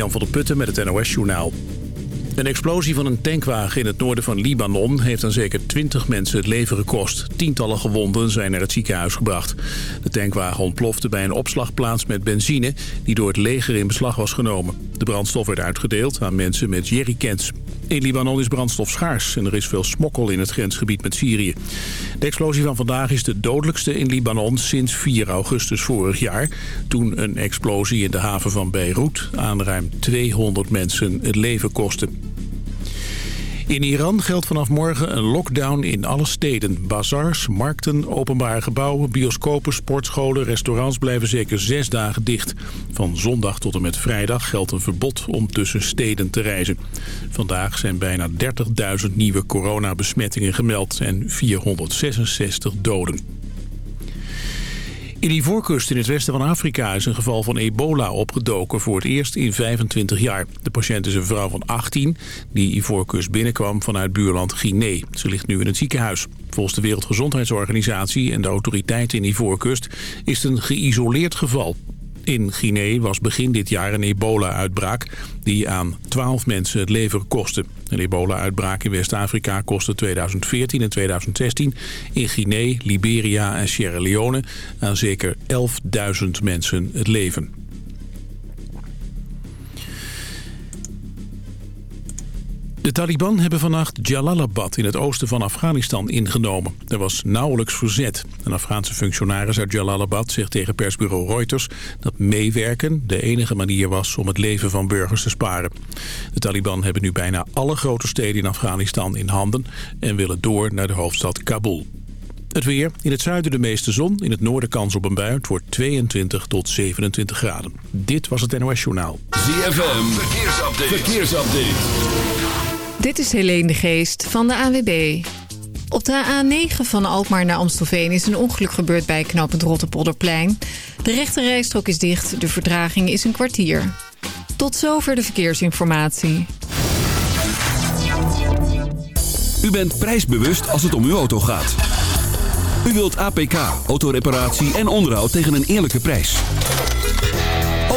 Jan van der Putten met het NOS-journaal. Een explosie van een tankwagen in het noorden van Libanon... heeft aan zeker 20 mensen het leven gekost. Tientallen gewonden zijn naar het ziekenhuis gebracht. De tankwagen ontplofte bij een opslagplaats met benzine... die door het leger in beslag was genomen. De brandstof werd uitgedeeld aan mensen met jerrycans. In Libanon is brandstof schaars en er is veel smokkel in het grensgebied met Syrië. De explosie van vandaag is de dodelijkste in Libanon sinds 4 augustus vorig jaar... toen een explosie in de haven van Beirut aan ruim 200 mensen het leven kostte. In Iran geldt vanaf morgen een lockdown in alle steden. Bazars, markten, openbare gebouwen, bioscopen, sportscholen, restaurants blijven zeker zes dagen dicht. Van zondag tot en met vrijdag geldt een verbod om tussen steden te reizen. Vandaag zijn bijna 30.000 nieuwe coronabesmettingen gemeld en 466 doden. In Ivoorkust in het westen van Afrika is een geval van ebola opgedoken voor het eerst in 25 jaar. De patiënt is een vrouw van 18 die Ivoorkust binnenkwam vanuit buurland Guinea. Ze ligt nu in het ziekenhuis. Volgens de Wereldgezondheidsorganisatie en de autoriteiten in Ivoorkust is het een geïsoleerd geval. In Guinea was begin dit jaar een ebola-uitbraak die aan 12 mensen het leven kostte. Een ebola-uitbraak in West-Afrika kostte 2014 en 2016 in Guinea, Liberia en Sierra Leone aan zeker 11.000 mensen het leven. De Taliban hebben vannacht Jalalabad in het oosten van Afghanistan ingenomen. Er was nauwelijks verzet. Een Afghaanse functionaris uit Jalalabad zegt tegen persbureau Reuters... dat meewerken de enige manier was om het leven van burgers te sparen. De Taliban hebben nu bijna alle grote steden in Afghanistan in handen... en willen door naar de hoofdstad Kabul. Het weer. In het zuiden de meeste zon. In het noorden kans op een bui. Het wordt 22 tot 27 graden. Dit was het NOS Journaal. ZFM. Verkeersupdate. Verkeersupdate. Dit is Helene de Geest van de AWB. Op de A9 van Alkmaar naar Amstelveen is een ongeluk gebeurd bij knooppunt Rotterpolderplein. De rechte rijstrook is dicht, de vertraging is een kwartier. Tot zover de verkeersinformatie. U bent prijsbewust als het om uw auto gaat. U wilt APK, autoreparatie en onderhoud tegen een eerlijke prijs.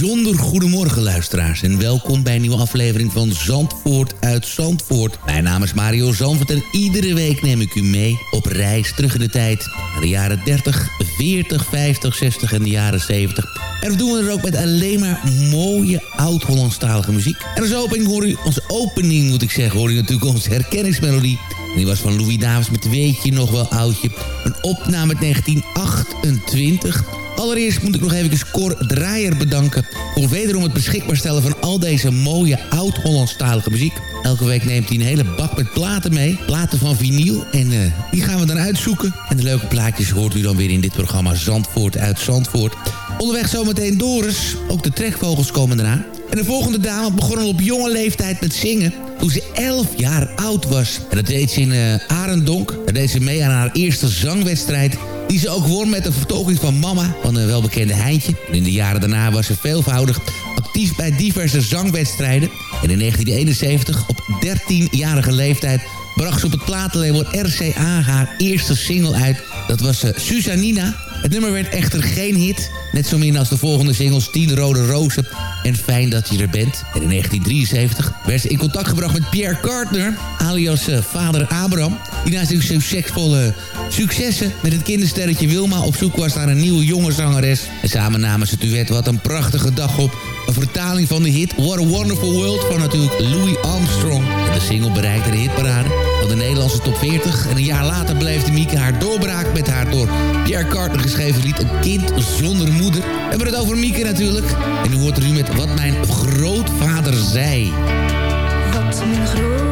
Bijzonder goedemorgen luisteraars en welkom bij een nieuwe aflevering van Zandvoort uit Zandvoort. Mijn naam is Mario Zandvoort en iedere week neem ik u mee op reis terug in de tijd naar de jaren 30, 40, 50, 60 en de jaren 70. En dat doen we er ook met alleen maar mooie oud-Hollandstalige muziek. En als opening hoor u, onze opening moet ik zeggen, hoor u natuurlijk onze herkenningsmelodie. En die was van Louis Davis met Weet je nog wel oudje. Een opname uit 1928. Allereerst moet ik nog even Cor Draaier bedanken... voor wederom het beschikbaar stellen van al deze mooie oud-Hollandstalige muziek. Elke week neemt hij een hele bak met platen mee. Platen van vinyl. En eh, die gaan we dan uitzoeken. En de leuke plaatjes hoort u dan weer in dit programma Zandvoort uit Zandvoort. Onderweg zometeen Doris. Ook de trekvogels komen eraan. En de volgende dame begon al op jonge leeftijd met zingen toen ze 11 jaar oud was. En dat deed ze in uh, Arendonk. Daar deed ze mee aan haar eerste zangwedstrijd die ze ook won met een vertolking van Mama van een welbekende Heintje. In de jaren daarna was ze veelvoudig actief bij diverse zangwedstrijden. En in 1971, op 13-jarige leeftijd, bracht ze op het platenlabel RCA haar eerste single uit. Dat was uh, Susanina. Het nummer werd echter geen hit. Net zo min als de volgende singles Tien Rode Rozen en Fijn dat je er bent. En in 1973 werd ze in contact gebracht met Pierre Carter, alias uh, vader Abraham. Die na zijn succesvolle successen met het kindersterretje Wilma op zoek was naar een nieuwe jonge zangeres. En samen namen ze duet Wat een prachtige dag op. Een vertaling van de hit What a Wonderful World van natuurlijk Louis Armstrong. En de single bereikte de hitparade van de Nederlandse top 40. En een jaar later beleefde Mieke haar doorbraak met haar door Pierre Carter geschreven lied Een kind zonder moeder. We hebben het over Mieke natuurlijk. En nu hoort er nu met Wat mijn grootvader zei. Wat mijn grootvader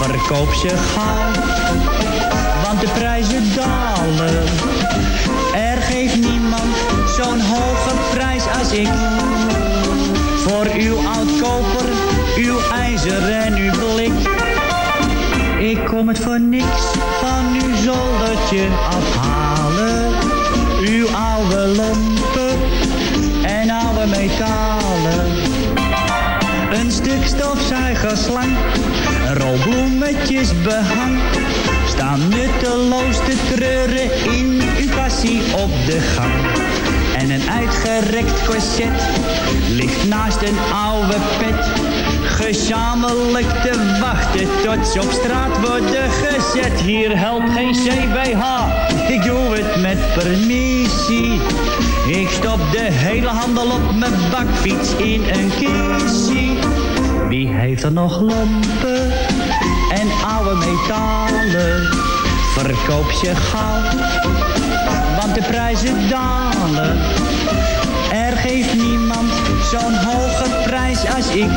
Verkoop ze gauw, want de prijzen dalen. Er geeft niemand zo'n hoge prijs als ik. Voor uw oud koper, uw ijzer en uw blik. Ik kom het voor niks van uw zoldertje afhalen. Uw oude lompen en oude metalen. Een stuk stofzuigerslang, een rol bloemetjes behang. Staan nutteloos te treuren in uw passie op de gang. En een uitgerekt corset ligt naast een oude pet. Gezamenlijk te wachten tot ze op straat worden gezet. Hier helpt geen CBH, ik doe het met permissie. Ik stop de hele handel op mijn bakfiets in een kistje. Wie heeft er nog lompen en oude metalen? Verkoop ze gauw, want de prijzen dalen. Er geeft niemand zo'n hoge prijs als ik.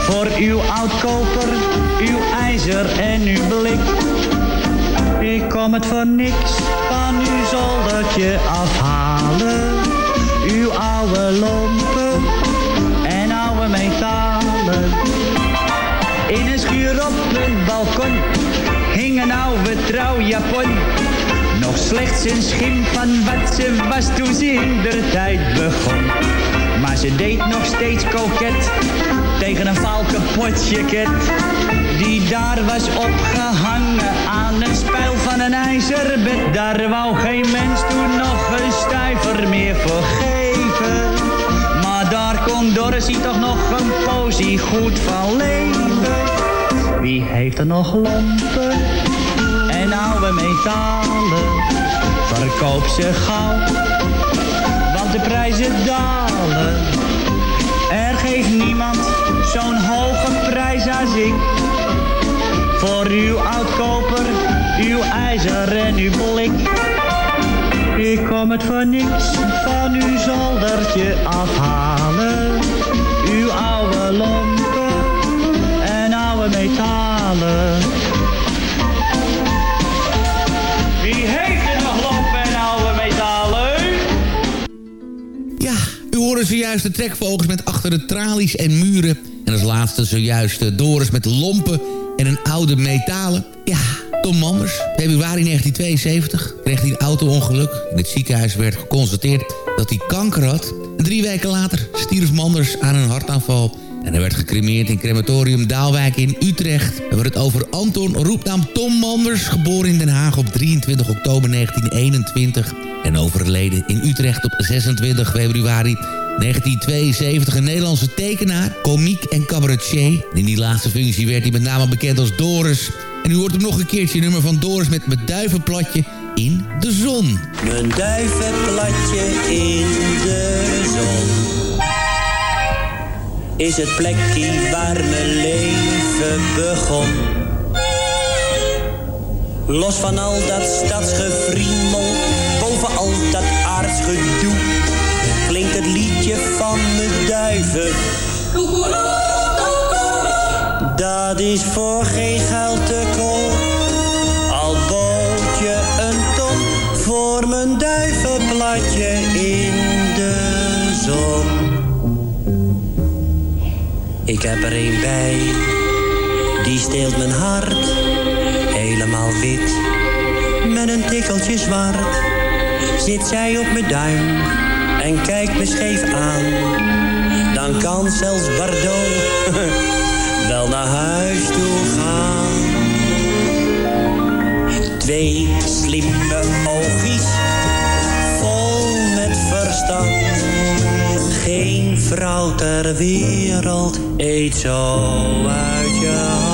Voor uw oudkoper, uw ijzer en uw blik. Ik kom het voor niks van uw zoldertje afhalen. Uw oude lompen en oude metalen. In een schuur op een balkon hing een oude trouwjapon. Nog slechts een schim van wat ze was toen ze in der tijd begon. Maar ze deed nog steeds koket tegen een jacket. Die daar was opgehangen aan een spijl van een ijzerbed. Daar wou geen mens toen meer voor geven. Maar daar kon Dorothy toch nog een posie goed van leven. Wie heeft er nog lompen en oude metalen? Verkoop ze gauw, want de prijzen dalen. Er geeft niemand zo'n hoge prijs als ik. Voor uw oudkoper, uw ijzer en uw blik. Ik kom het voor niks van uw zoldertje afhalen. Uw oude lompen en oude metalen. Wie heeft er nog lompen en oude metalen? Ja, u hoorde zojuist de trekvogels met achter de tralies en muren. En als laatste zojuist de Doris met lompen en een oude metalen. Ja, Tom Manders, februari 1972, kreeg hij een auto-ongeluk. In het ziekenhuis werd geconstateerd dat hij kanker had. En drie weken later stierf Manders aan een hartaanval. En hij werd gecremeerd in crematorium Daalwijk in Utrecht. We hebben het over Anton, roepnaam Tom Manders... geboren in Den Haag op 23 oktober 1921... en overleden in Utrecht op 26 februari 1972 een Nederlandse tekenaar, komiek en cabaretier. In die laatste functie werd hij met name bekend als Doris. En u hoort hem nog een keertje nummer van Doris met mijn duivenplatje in de zon. Mijn duivenplatje in de zon is het plekje waar mijn leven begon. Los van al dat stadsgevriemel, boven al dat aardsgedoe, klinkt het liedje van de duiven. Dat is voor geen geld te koop, al bood je een ton voor mijn duivenplatje in de zon. Ik heb er een bij, die steelt mijn hart. Helemaal wit, met een tikkeltje zwart. Zit zij op mijn duim en kijkt me scheef aan. Dan kan zelfs Bardot wel naar huis toe gaan. Twee slimme oogjes, vol met verstand geen vrouw ter wereld eet zo uit je hand.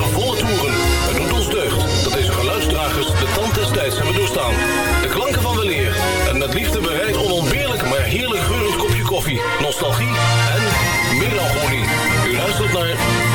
We staan. De klanken van weleer. En met liefde bereid onontbeerlijk, maar heerlijk geurend kopje koffie, nostalgie en melancholie. U luistert naar...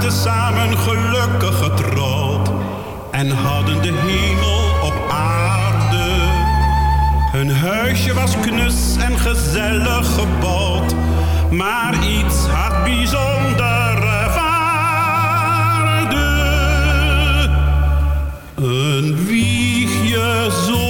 waren samen gelukkig getrouwd en hadden de hemel op aarde. Hun huisje was knus en gezellig gebouwd, maar iets had bijzonder waarde. Een wiegje zo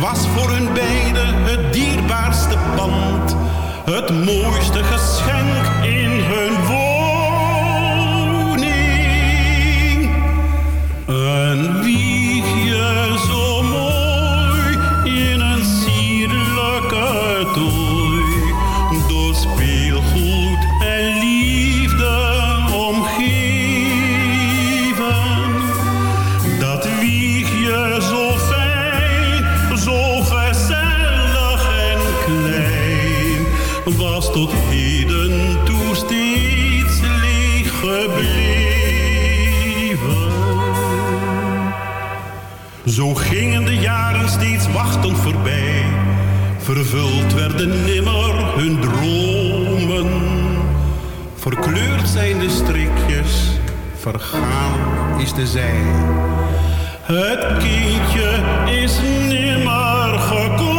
was voor hun beiden het dierbaarste pand. Het mooiste geschenk Was tot heden toe steeds leeg gebleven. Zo gingen de jaren steeds wachtend voorbij. Vervuld werden nimmer hun dromen. Verkleurd zijn de strikjes, vergaan is de zij. Het kindje is nimmer gekomen.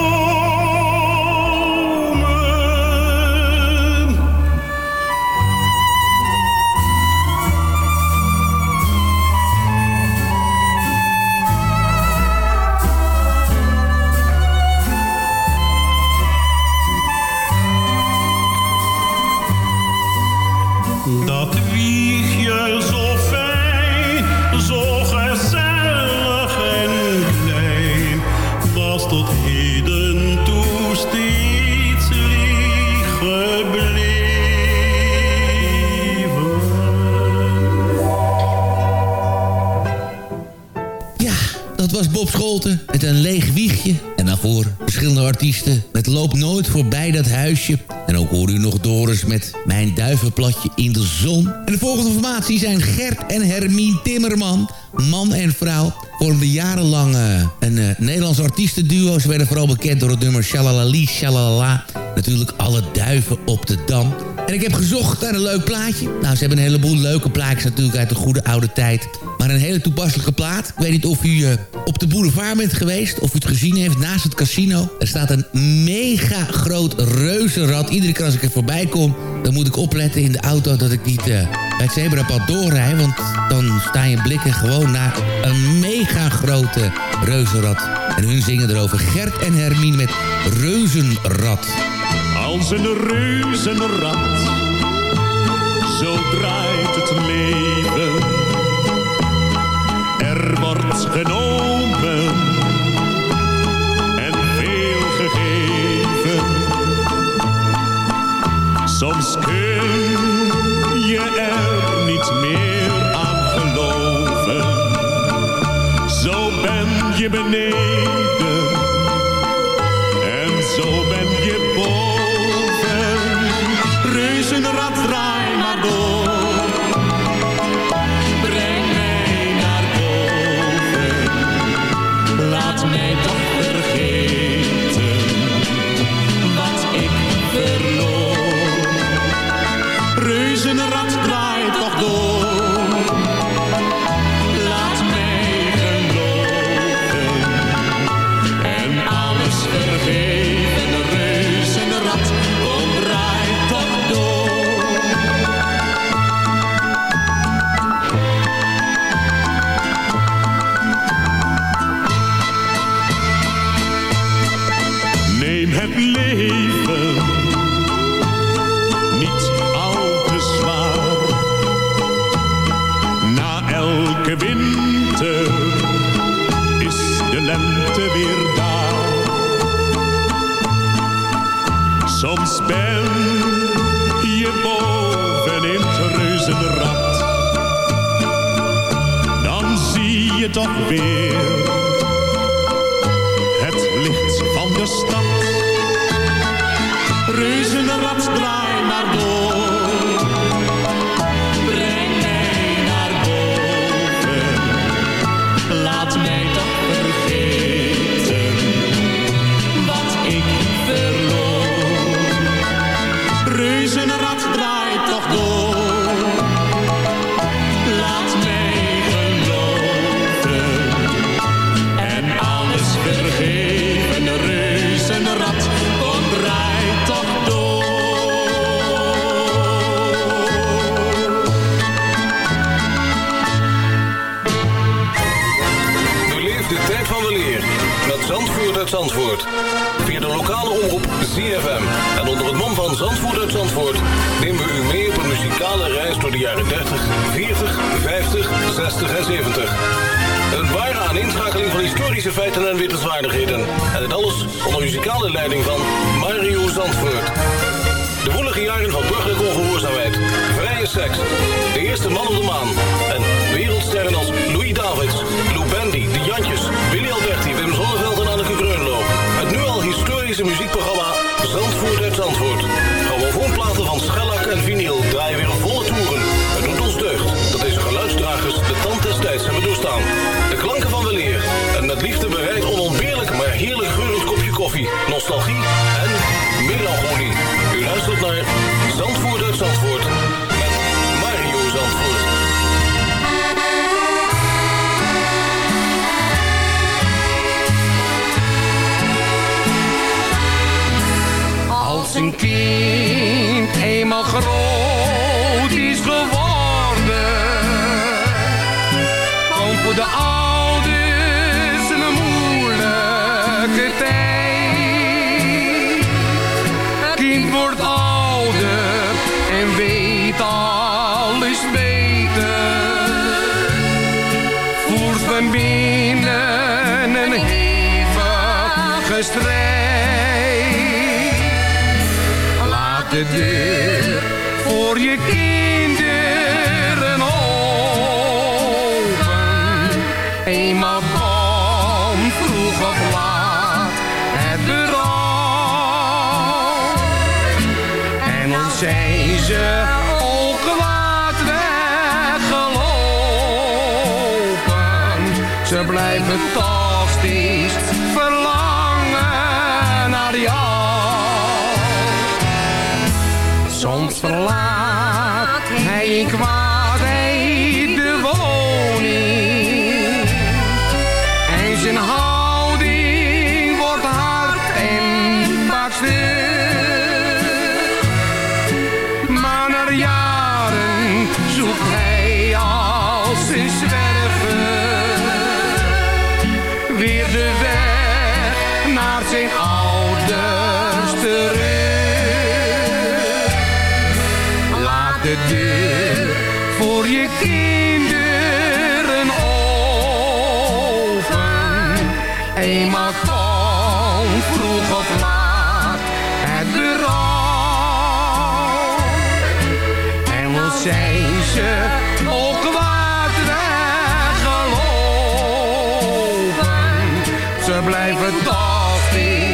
Artiesten met Loop Nooit voorbij dat huisje. En ook hoor u nog Doris met Mijn duivenplatje in de zon. En de volgende formatie zijn Gert en Hermien Timmerman. Man en vrouw vormden jarenlang eh, een eh, Nederlands artiestenduo. Ze werden vooral bekend door het nummer Shalalali Shalala. Natuurlijk alle duiven op de dam. En ik heb gezocht naar een leuk plaatje. Nou, ze hebben een heleboel leuke plaatjes natuurlijk uit de goede oude tijd. Maar een hele toepasselijke plaat. Ik weet niet of u eh, op de boulevard bent geweest. Of u het gezien heeft naast het casino. Er staat een mega groot reuzenrad. Iedere keer als ik er voorbij kom, dan moet ik opletten in de auto dat ik niet eh, bij het zebrapad doorrijd. Want dan staan je blikken gewoon naar een mega grote reuzenrad. En hun zingen erover Gert en Hermine met Reuzenrad. Als een reuzenrad, zo draait het leven. Wordt genomen en veel gegeven. Soms het licht van de stad. leiding van is geworden. Want voor de ouders een moeilijke tijd. Het kind wordt ouder en weet alles beter. Voert van binnen een hevige strijd. Laat het Fantastisch is verlangen naar jou. Soms verlaat hij ik. blijven toch niet.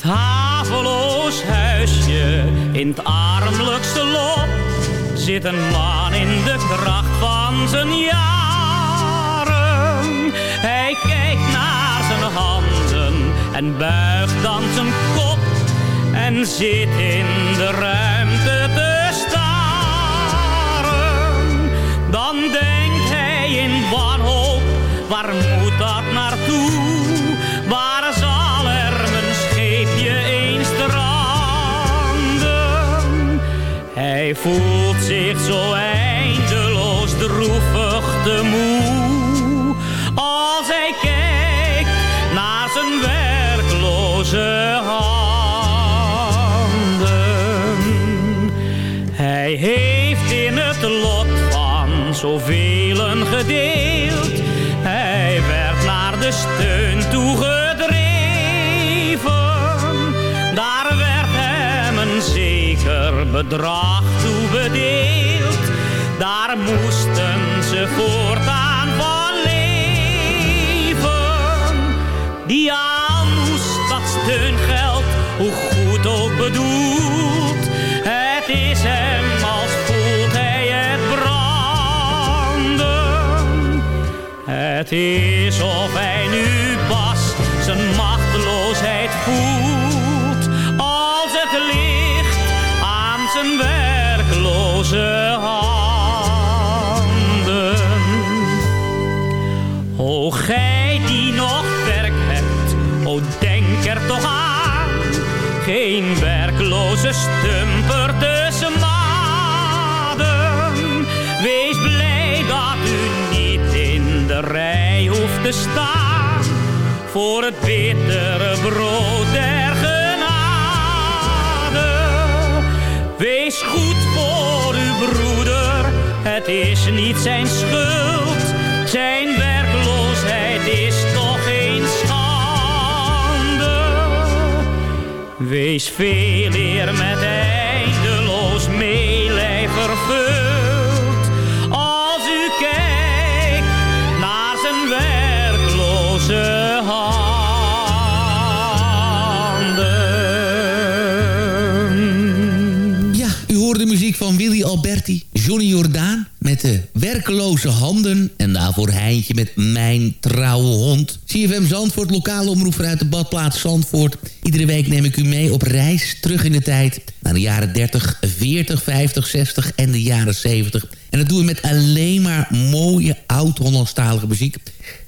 Het haveloos huisje in het armelijkste lot zit een man in de kracht van zijn jaren. Hij kijkt naar zijn handen en buigt dan zijn kop en zit in de ruimte te staren. Dan denkt hij in wanhoop, waar Hij voelt zich zo eindeloos droevig te moe. Als hij kijkt naar zijn werkloze handen. Hij heeft in het lot van zoveel gedeeld. Hij werd naar de steun toegedreven. Daar werd hem een zeker bedrag toebedeeld. Daar moesten ze voortaan van leven. Die moest dat steungeld, hoe goed ook bedoeld. Het is hem als voelt hij het branden. Het is of hij Voor het bittere brood der genade. Wees goed het is niet zijn schuld. Zijn werkloosheid is toch geen schande. Wees veel eer met eindeloos Johnny Jordaan met de werkeloze handen. En daarvoor Heintje met Mijn Trouwe Hond. CFM Zandvoort, lokale omroep vanuit de badplaats Zandvoort. Iedere week neem ik u mee op reis terug in de tijd. Naar de jaren 30, 40, 50, 60 en de jaren 70. En dat doen we met alleen maar mooie oud-Hollandstalige muziek.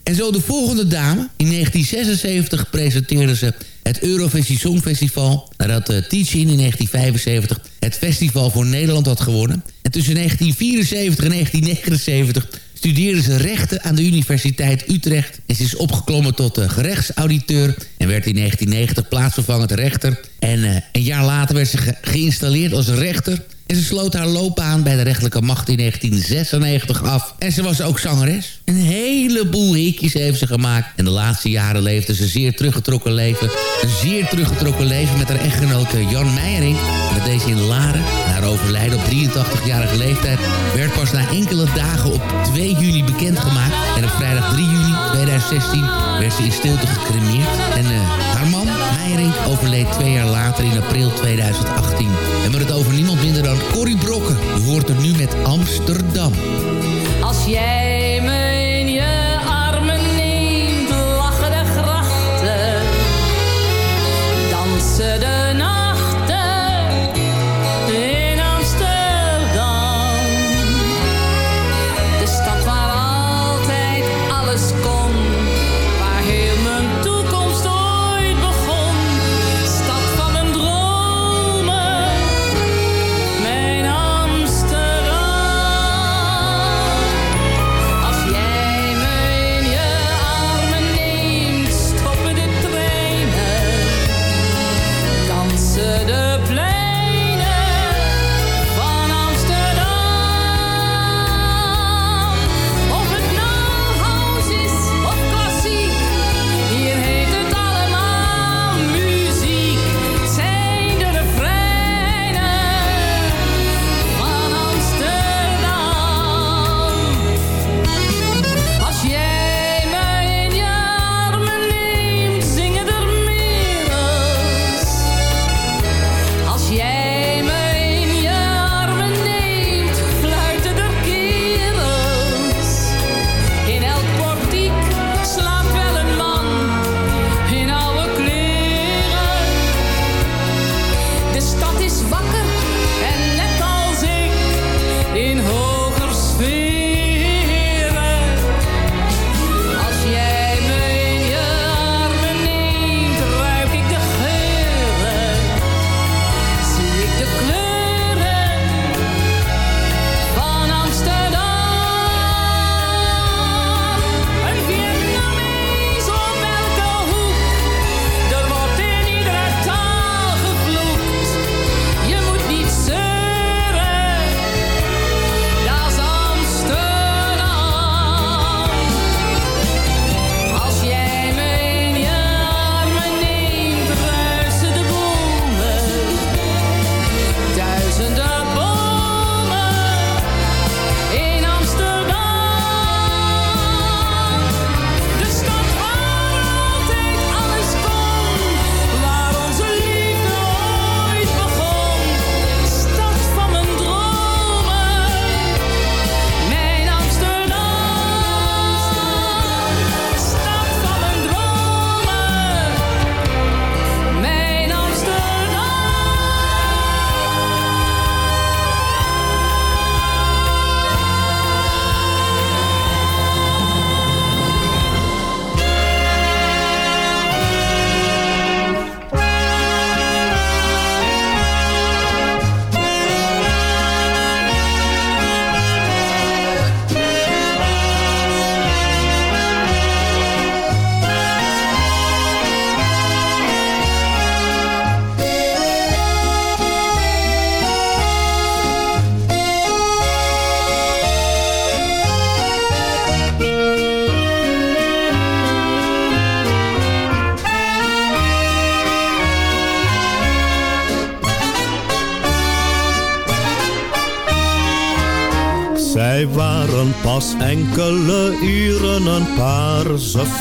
En zo de volgende dame. In 1976 presenteerde ze het Eurovisie Songfestival... nadat uh, in 1975 het festival voor Nederland had gewonnen. En tussen 1974 en 1979 studeerde ze rechten aan de Universiteit Utrecht... en ze is opgeklommen tot uh, gerechtsauditeur... en werd in 1990 plaatsvervangend rechter. En uh, een jaar later werd ze ge geïnstalleerd als rechter... En ze sloot haar loopbaan bij de rechterlijke macht in 1996 af. En ze was ook zangeres. Een heleboel hitjes heeft ze gemaakt. En de laatste jaren leefde ze zeer teruggetrokken leven. Een zeer teruggetrokken leven met haar echtgenote Jan Meijering. Dat deze in Laren. Haar overlijden op 83-jarige leeftijd werd pas na enkele dagen op 2 juni bekendgemaakt. En op vrijdag 3 juni 2016 werd ze in stilte gecremeerd. En uh, haar man, Meijering, overleed twee jaar later in april 2018. En we het over niemand minder dan Corrie Brokken. Hoort er nu met Amsterdam. Als jij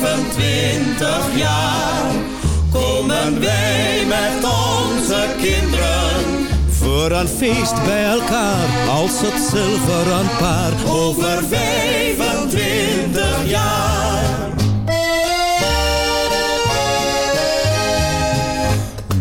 25 jaar komen wij met onze kinderen. Voor een feest bij elkaar, als het zilveren paar. Over 25 jaar.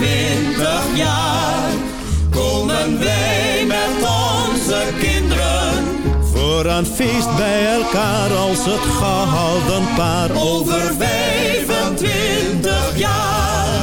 25 jaar komen wij met onze kinderen. Voor een feest bij elkaar als het gehouden paar. Over 25 jaar.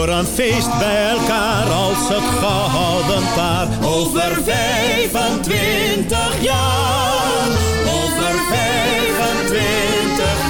Voor een feest bij elkaar als het gehouden paar. Over 25 jaar. Over 25 jaar.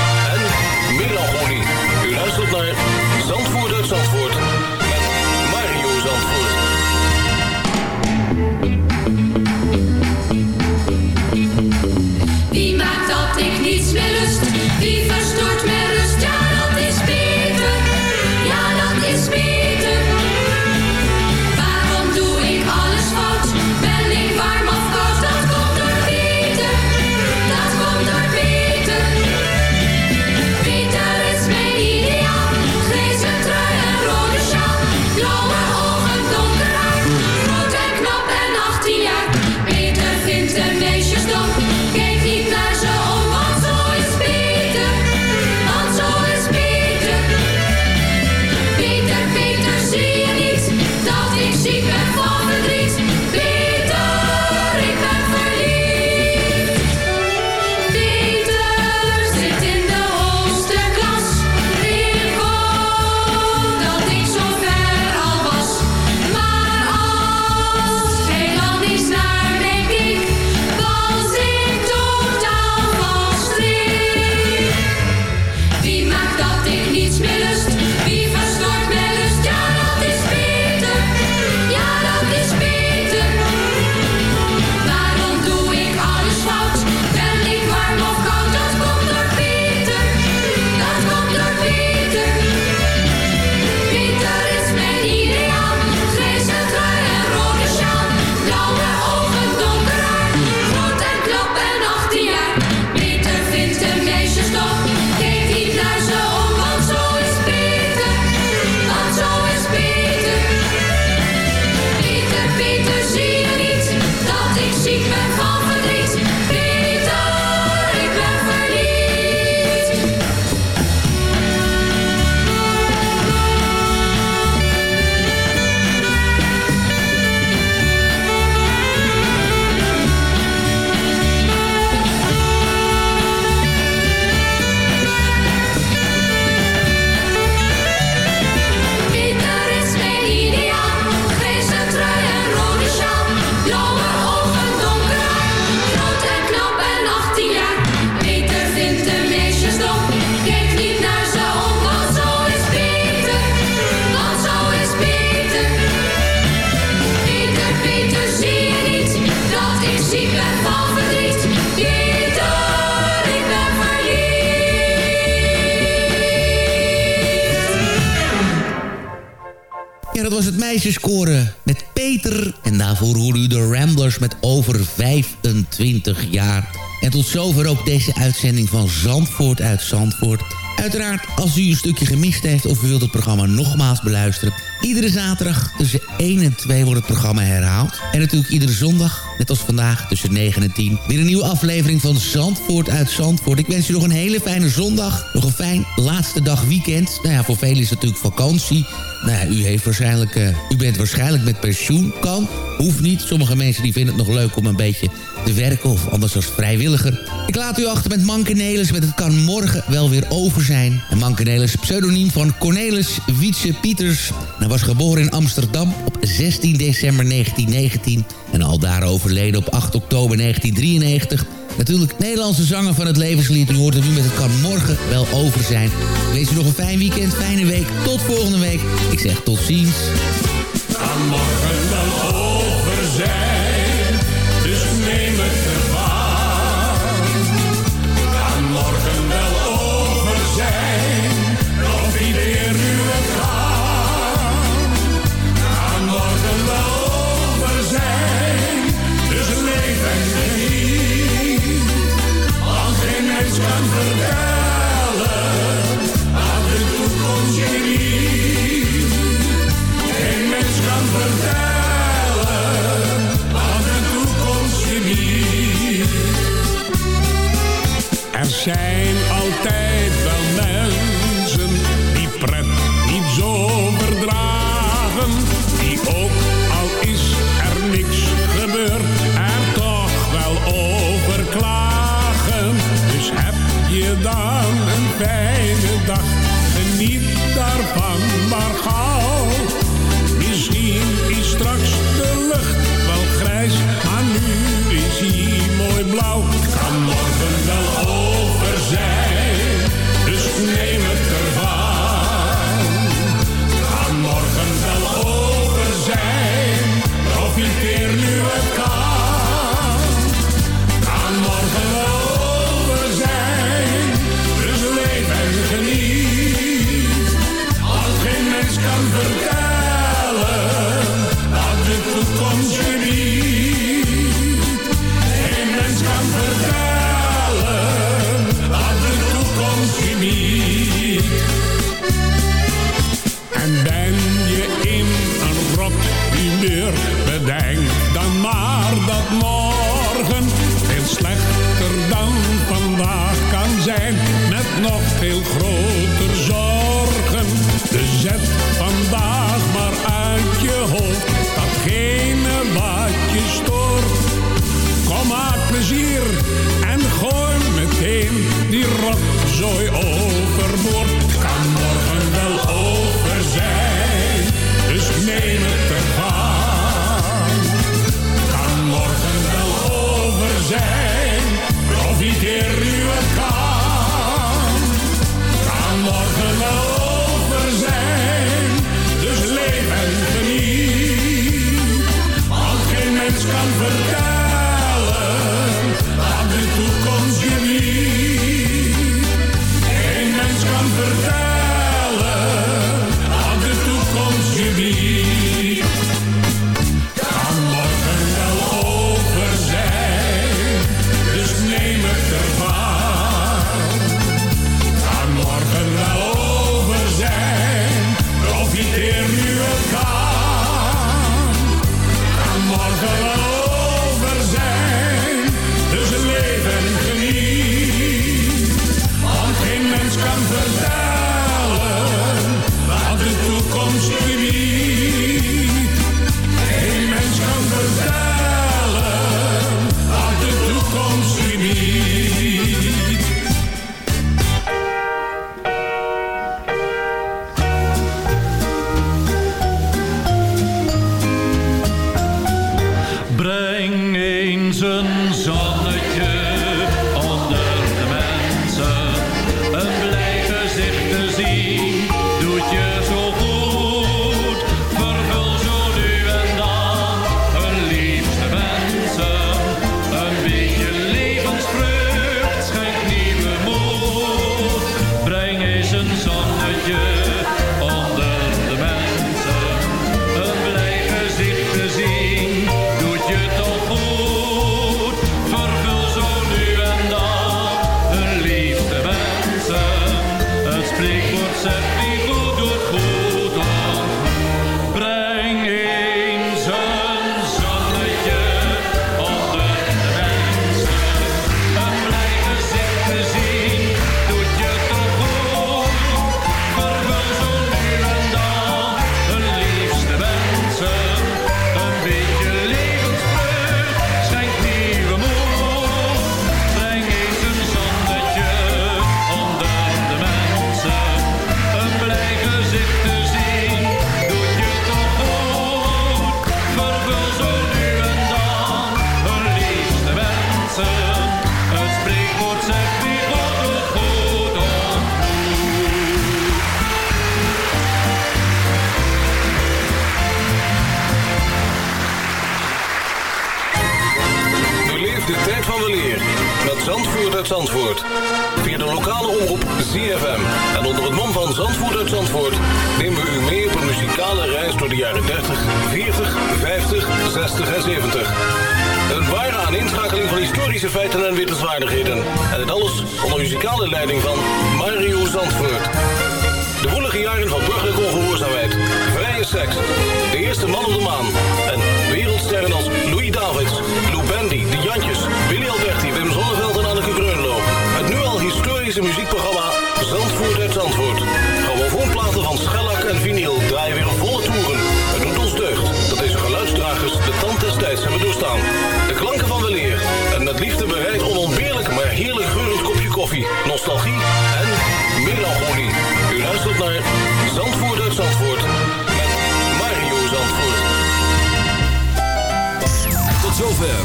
was het meisjeskoren met Peter. En daarvoor hoorde u de Ramblers met over 25 jaar. En tot zover ook deze uitzending van Zandvoort uit Zandvoort. Uiteraard, als u een stukje gemist heeft of u wilt het programma nogmaals beluisteren... iedere zaterdag tussen 1 en 2 wordt het programma herhaald. En natuurlijk iedere zondag, net als vandaag, tussen 9 en 10... weer een nieuwe aflevering van Zandvoort uit Zandvoort. Ik wens u nog een hele fijne zondag. Nog een fijn laatste dag weekend. Nou ja, voor velen is het natuurlijk vakantie... Nou ja, u, heeft waarschijnlijk, uh, u bent waarschijnlijk met pensioen. Kan, hoeft niet. Sommige mensen die vinden het nog leuk om een beetje te werken... of anders als vrijwilliger. Ik laat u achter met Mankenelis met Het kan morgen wel weer over zijn. En Mankenelis, pseudoniem van Cornelis Wietse Pieters. Hij was geboren in Amsterdam op 16 december 1919... en al daar overleden op 8 oktober 1993... Natuurlijk Nederlandse zanger van het levenslied. U hoort het nu met het kan morgen wel over zijn. Wees u nog een fijn weekend, fijne week. Tot volgende week. Ik zeg tot ziens. Mens